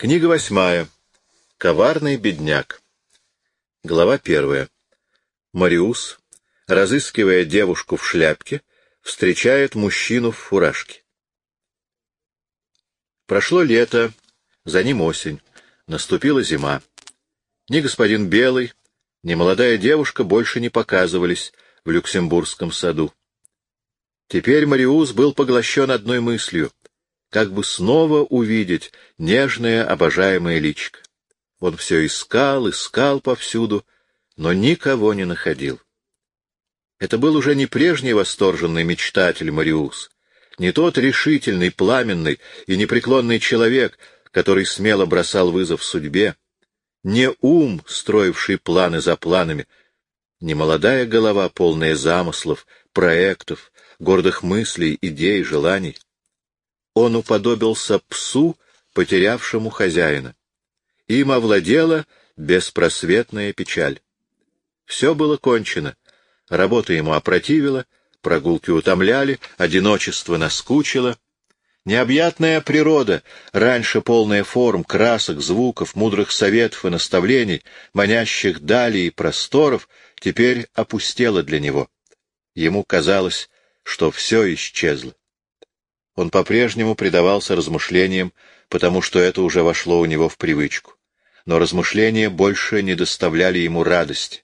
Книга восьмая. Коварный бедняк. Глава первая. Мариус, разыскивая девушку в шляпке, встречает мужчину в фуражке. Прошло лето, за ним осень, наступила зима. Ни господин Белый, ни молодая девушка больше не показывались в Люксембургском саду. Теперь Мариус был поглощен одной мыслью — как бы снова увидеть нежное, обожаемое личико. Он все искал, искал повсюду, но никого не находил. Это был уже не прежний восторженный мечтатель Мариус, не тот решительный, пламенный и непреклонный человек, который смело бросал вызов судьбе, не ум, строивший планы за планами, не молодая голова, полная замыслов, проектов, гордых мыслей, идей, желаний. Он уподобился псу, потерявшему хозяина. Им овладела беспросветная печаль. Все было кончено. Работа ему опротивила, прогулки утомляли, одиночество наскучило. Необъятная природа, раньше полная форм, красок, звуков, мудрых советов и наставлений, манящих дали и просторов, теперь опустела для него. Ему казалось, что все исчезло. Он по-прежнему предавался размышлениям, потому что это уже вошло у него в привычку. Но размышления больше не доставляли ему радости.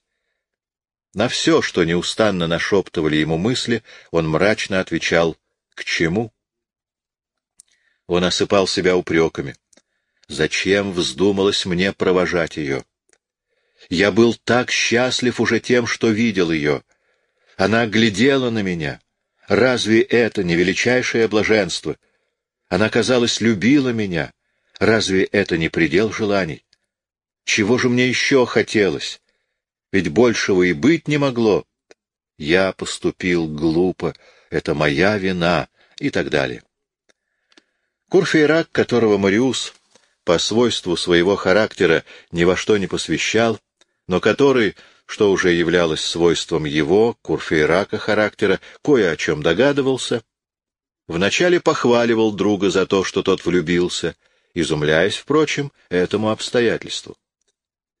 На все, что неустанно нашептывали ему мысли, он мрачно отвечал «К чему?». Он осыпал себя упреками. Зачем вздумалось мне провожать ее? Я был так счастлив уже тем, что видел ее. Она глядела на меня. Разве это не величайшее блаженство? Она, казалось, любила меня. Разве это не предел желаний? Чего же мне еще хотелось? Ведь большего и быть не могло. Я поступил глупо, это моя вина и так далее. Курфейрак, которого Мариус по свойству своего характера ни во что не посвящал, но который что уже являлось свойством его, Курфейрака характера, кое о чем догадывался, вначале похваливал друга за то, что тот влюбился, изумляясь, впрочем, этому обстоятельству.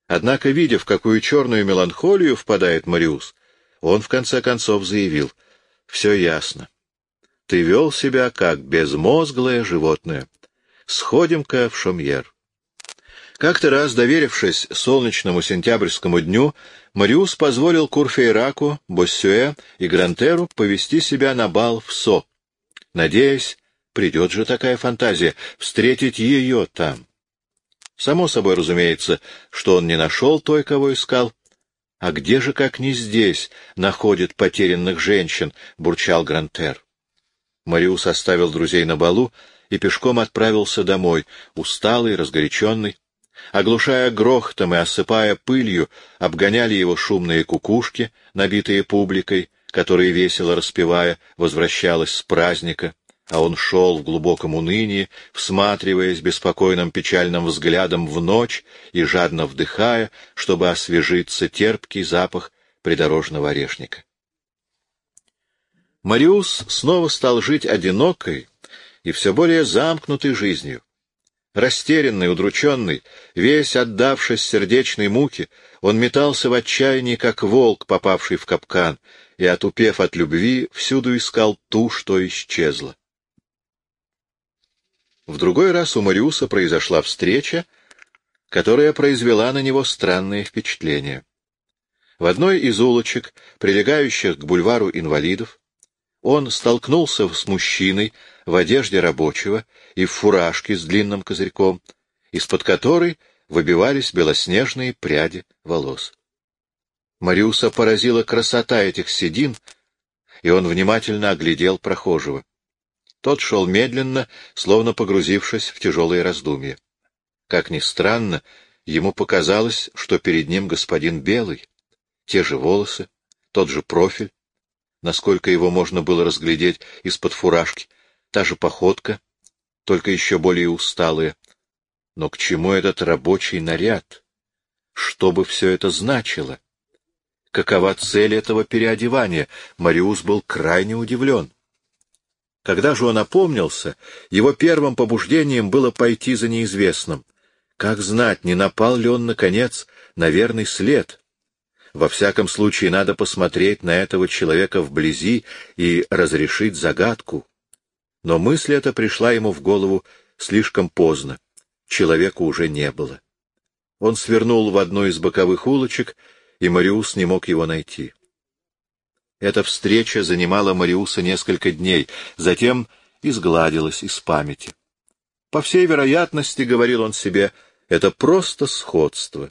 Однако, видя, в какую черную меланхолию впадает Мариус, он в конце концов заявил, «Все ясно. Ты вел себя как безмозглое животное. Сходим-ка в Шомьер». Как-то раз, доверившись солнечному сентябрьскому дню, Мариус позволил Курфейраку, Боссюэ и Грантеру повести себя на бал в Со, надеясь, придет же такая фантазия, встретить ее там. Само собой разумеется, что он не нашел той, кого искал. «А где же, как не здесь, находит потерянных женщин?» — бурчал Грантер. Мариус оставил друзей на балу и пешком отправился домой, усталый, разгоряченный. Оглушая грохотом и осыпая пылью, обгоняли его шумные кукушки, набитые публикой, которая, весело распевая, возвращалась с праздника, а он шел в глубоком унынии, всматриваясь беспокойным печальным взглядом в ночь и жадно вдыхая, чтобы освежиться терпкий запах придорожного орешника. Мариус снова стал жить одинокой и все более замкнутой жизнью. Растерянный, удрученный, весь отдавшись сердечной муке, он метался в отчаянии, как волк, попавший в капкан, и, отупев от любви, всюду искал ту, что исчезла. В другой раз у Мариуса произошла встреча, которая произвела на него странное впечатление. В одной из улочек, прилегающих к бульвару инвалидов, он столкнулся с мужчиной в одежде рабочего и в фуражке с длинным козырьком, из-под которой выбивались белоснежные пряди волос. Мариуса поразила красота этих седин, и он внимательно оглядел прохожего. Тот шел медленно, словно погрузившись в тяжелые раздумья. Как ни странно, ему показалось, что перед ним господин Белый, те же волосы, тот же профиль, насколько его можно было разглядеть из-под фуражки, та же походка, только еще более усталая. Но к чему этот рабочий наряд? Что бы все это значило? Какова цель этого переодевания? Мариус был крайне удивлен. Когда же он опомнился, его первым побуждением было пойти за неизвестным. Как знать, не напал ли он, наконец, на верный след? Во всяком случае, надо посмотреть на этого человека вблизи и разрешить загадку. Но мысль эта пришла ему в голову слишком поздно. Человека уже не было. Он свернул в одну из боковых улочек, и Мариус не мог его найти. Эта встреча занимала Мариуса несколько дней, затем изгладилась из памяти. По всей вероятности, — говорил он себе, — это просто сходство.